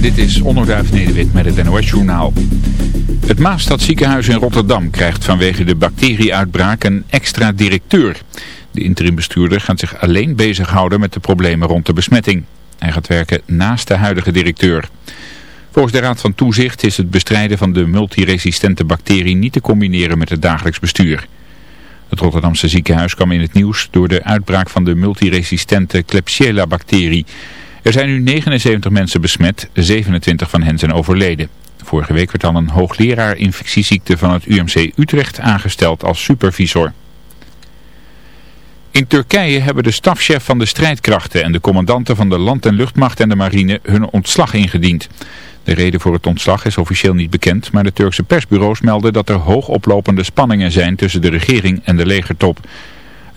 Dit is Onderduif Nederwit met het NOS-journaal. Het Maastadziekenhuis in Rotterdam krijgt vanwege de bacterieuitbraak een extra directeur. De interimbestuurder gaat zich alleen bezighouden met de problemen rond de besmetting. Hij gaat werken naast de huidige directeur. Volgens de Raad van Toezicht is het bestrijden van de multiresistente bacterie niet te combineren met het dagelijks bestuur. Het Rotterdamse ziekenhuis kwam in het nieuws door de uitbraak van de multiresistente Klebsiella-bacterie... Er zijn nu 79 mensen besmet, 27 van hen zijn overleden. Vorige week werd al een hoogleraar infectieziekte van het UMC Utrecht aangesteld als supervisor. In Turkije hebben de stafchef van de strijdkrachten en de commandanten van de land- en luchtmacht en de marine hun ontslag ingediend. De reden voor het ontslag is officieel niet bekend, maar de Turkse persbureaus melden dat er hoogoplopende spanningen zijn tussen de regering en de legertop.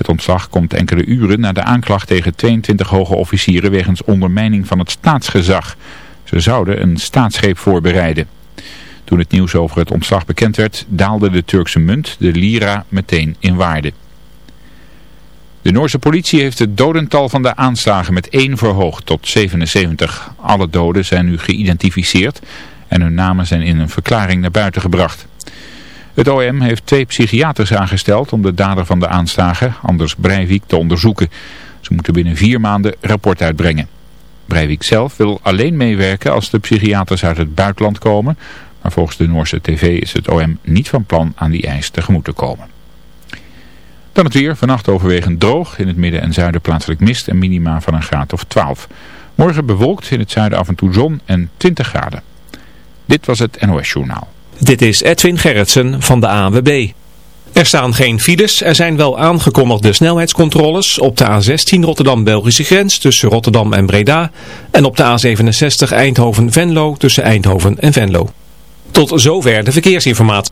Het ontslag komt enkele uren na de aanklacht tegen 22 hoge officieren wegens ondermijning van het staatsgezag. Ze zouden een staatsgreep voorbereiden. Toen het nieuws over het ontslag bekend werd, daalde de Turkse munt, de lira, meteen in waarde. De Noorse politie heeft het dodental van de aanslagen met 1 verhoogd tot 77. Alle doden zijn nu geïdentificeerd en hun namen zijn in een verklaring naar buiten gebracht. Het OM heeft twee psychiaters aangesteld om de dader van de aanslagen, Anders Breivik, te onderzoeken. Ze moeten binnen vier maanden rapport uitbrengen. Breivik zelf wil alleen meewerken als de psychiaters uit het buitenland komen, maar volgens de Noorse tv is het OM niet van plan aan die eis tegemoet te komen. Dan het weer, vannacht overwegend droog, in het midden en zuiden plaatselijk mist en minima van een graad of 12. Morgen bewolkt, in het zuiden af en toe zon en 20 graden. Dit was het NOS Journaal. Dit is Edwin Gerritsen van de ANWB. Er staan geen files, er zijn wel aangekondigde snelheidscontroles op de A16 Rotterdam-Belgische grens tussen Rotterdam en Breda en op de A67 Eindhoven-Venlo tussen Eindhoven en Venlo. Tot zover de verkeersinformatie.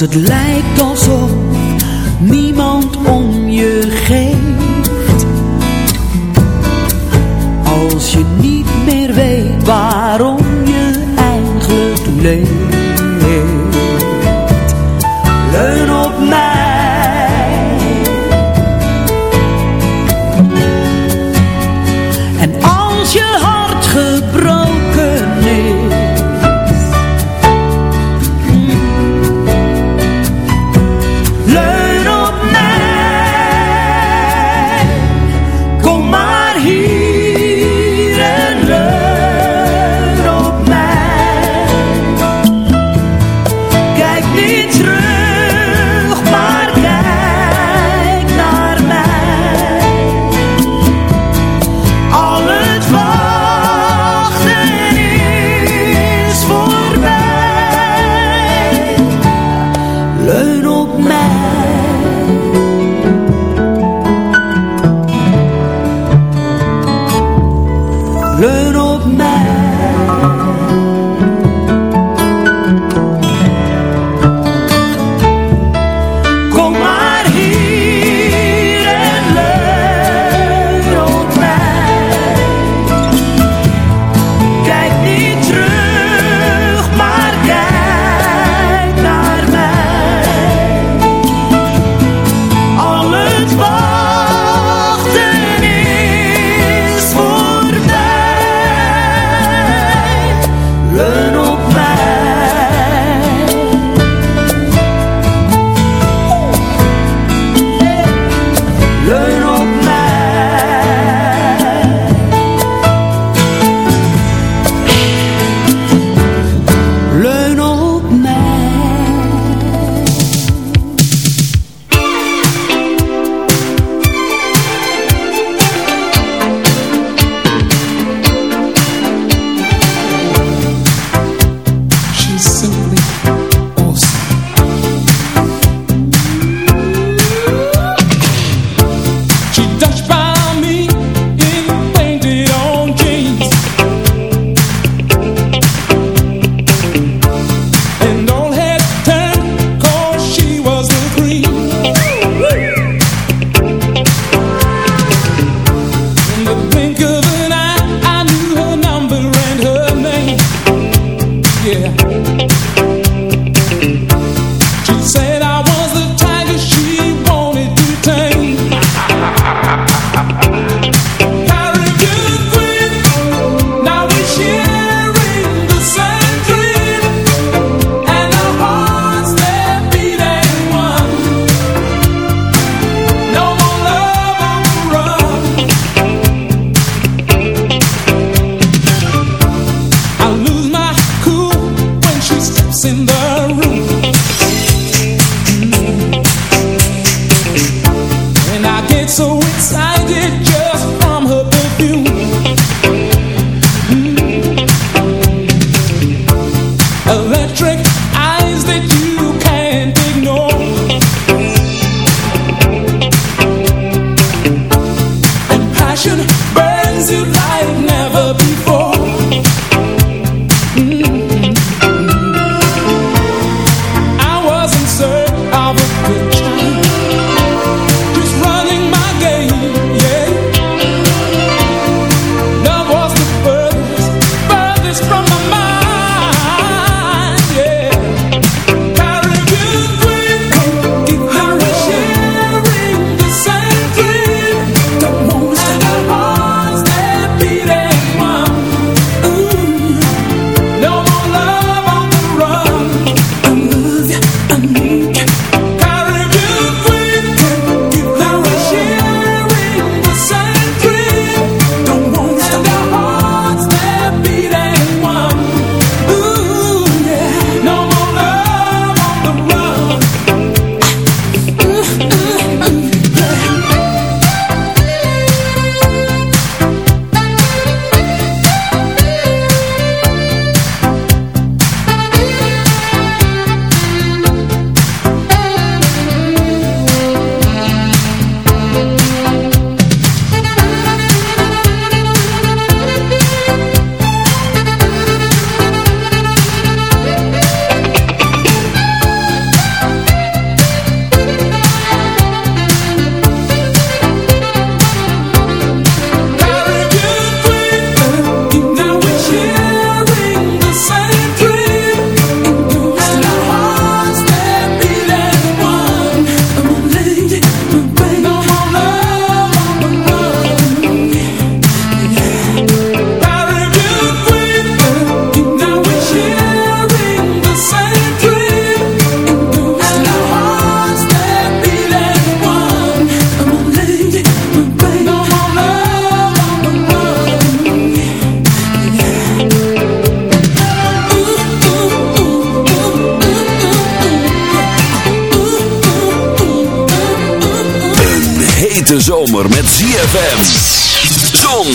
het lijkt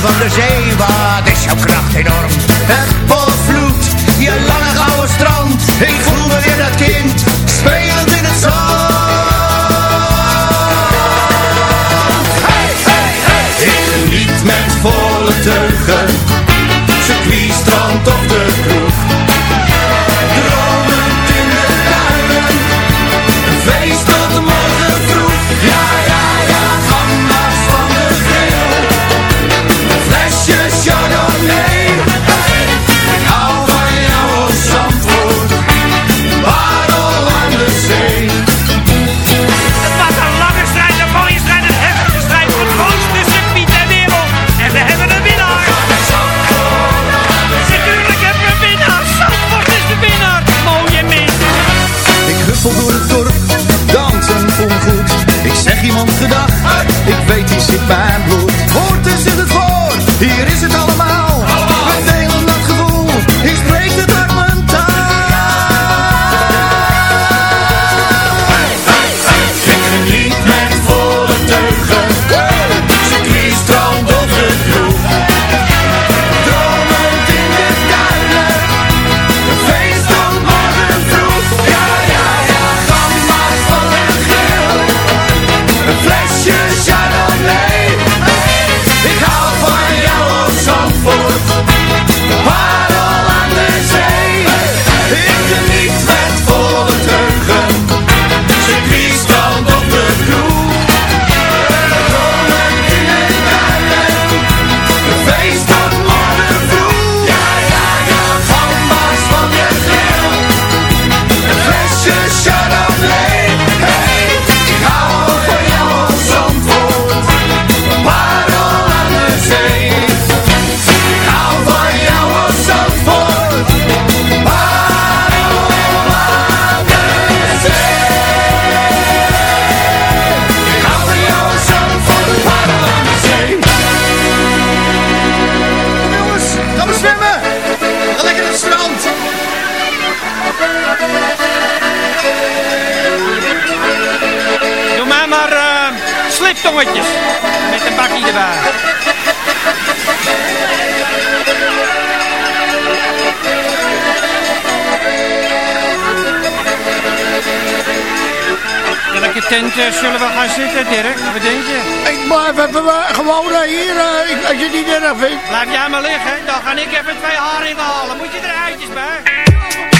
van de zee, wat is jouw kracht enorm? Het volvloed, je lange gouden strand, ik voel me weer dat kind, spelend in het zand. Hey, hey, hey! Ik geniet met volle ze circuit, strand of de. door het dorp, dansen ongoed. Ik zeg iemand gedag, ik weet die zit bij Dirk? Wat denk je? Ik maar we eh, gewoon hier, eh, als je het niet erg vindt. Laat jij maar liggen, dan ga ik even twee haringen halen. Moet je er eitjes bij?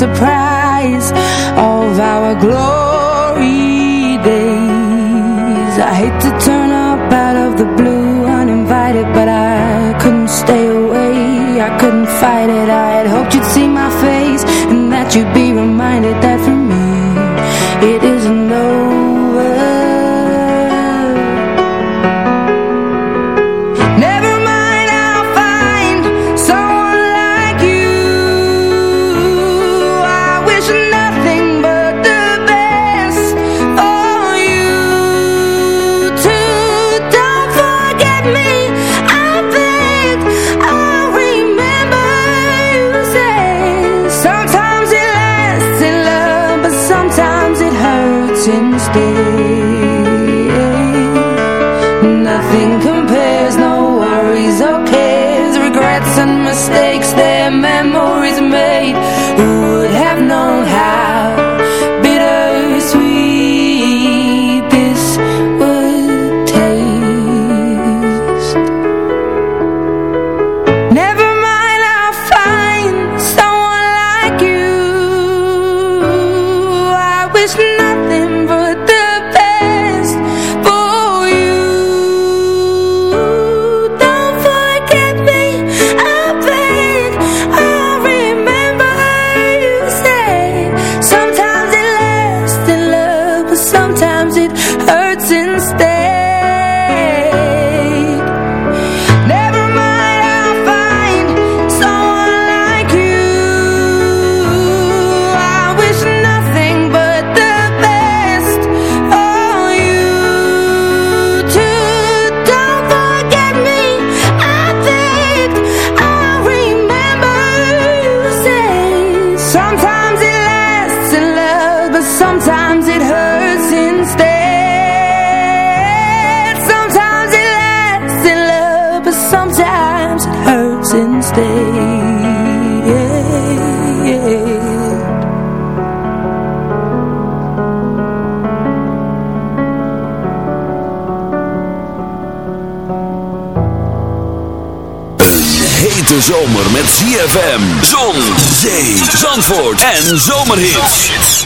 Surprise of our glory en zomerhits.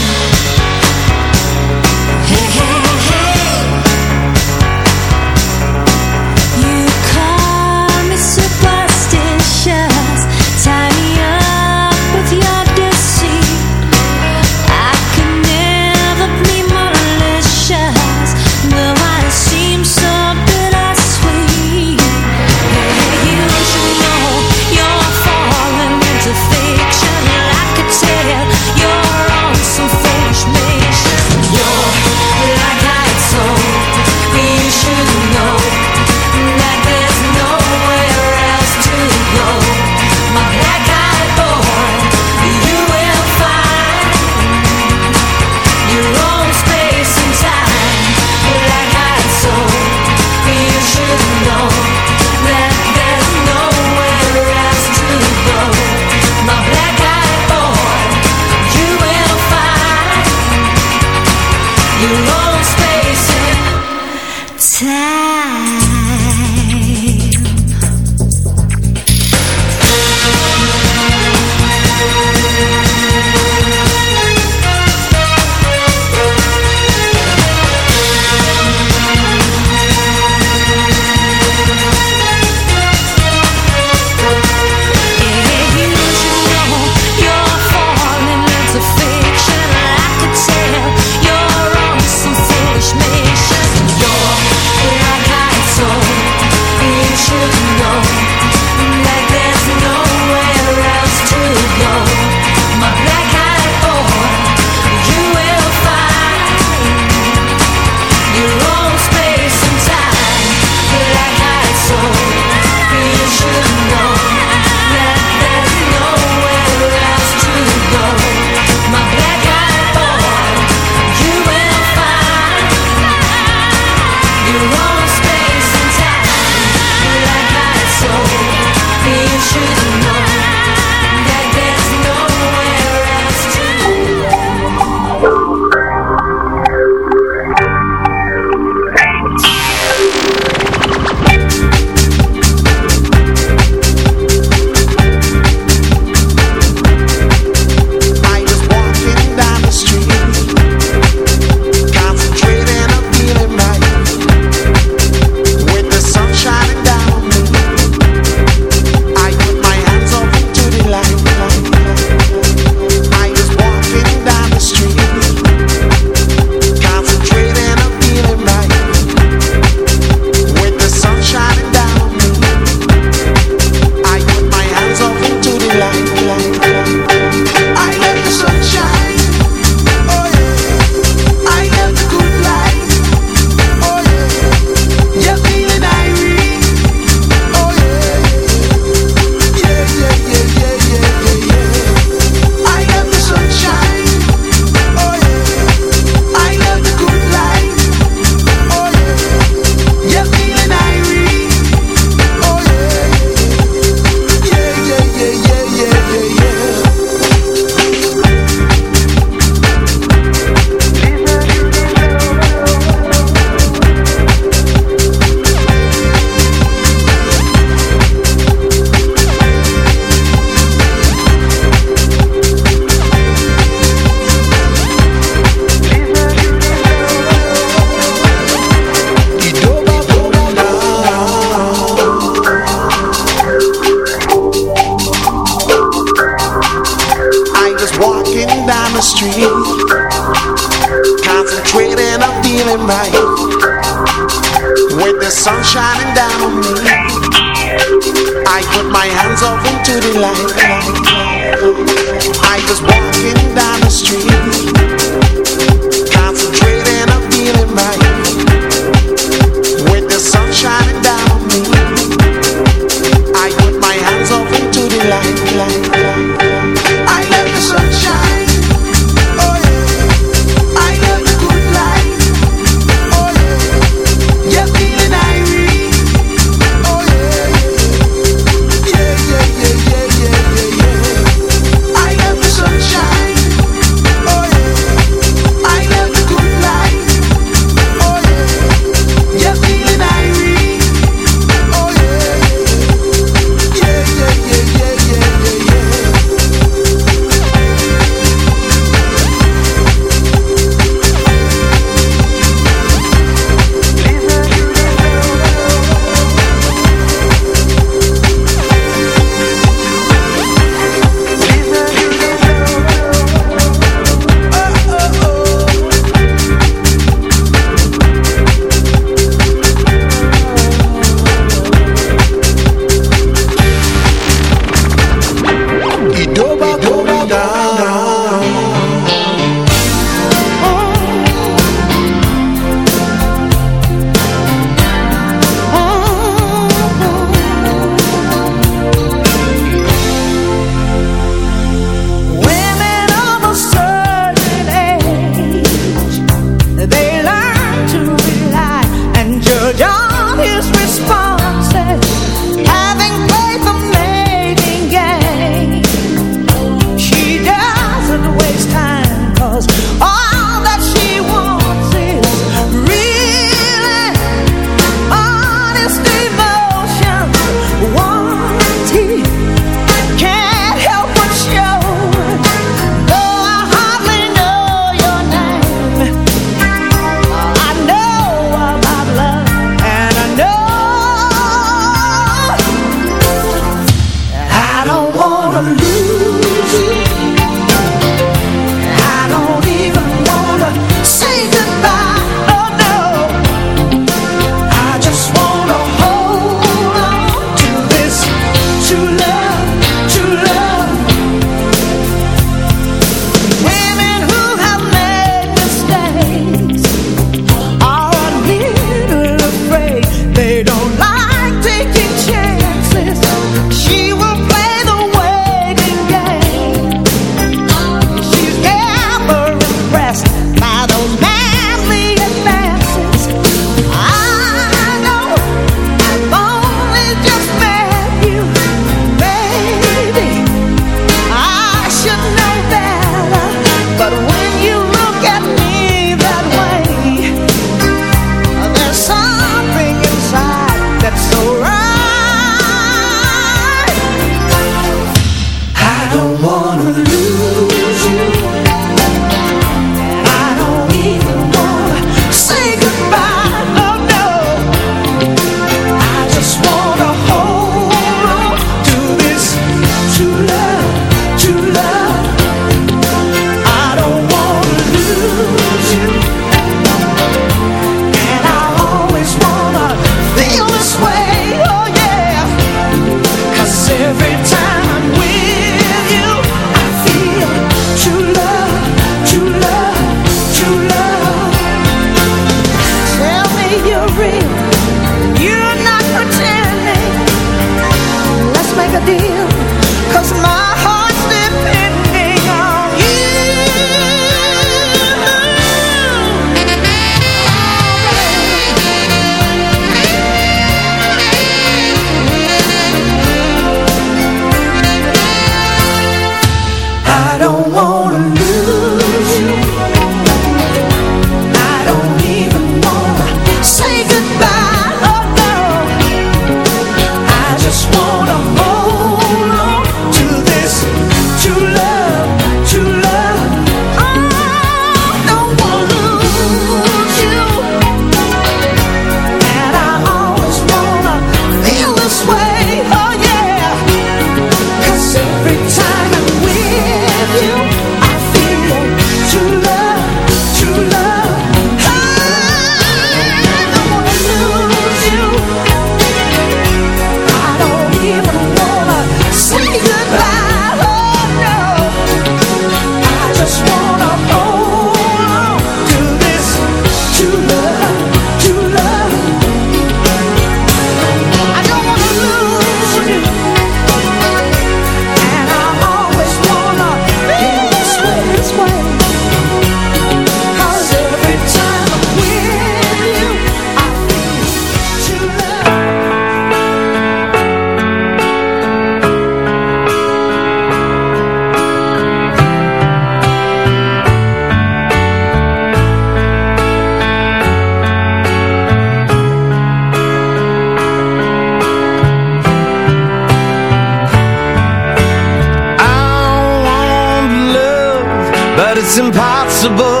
impossible.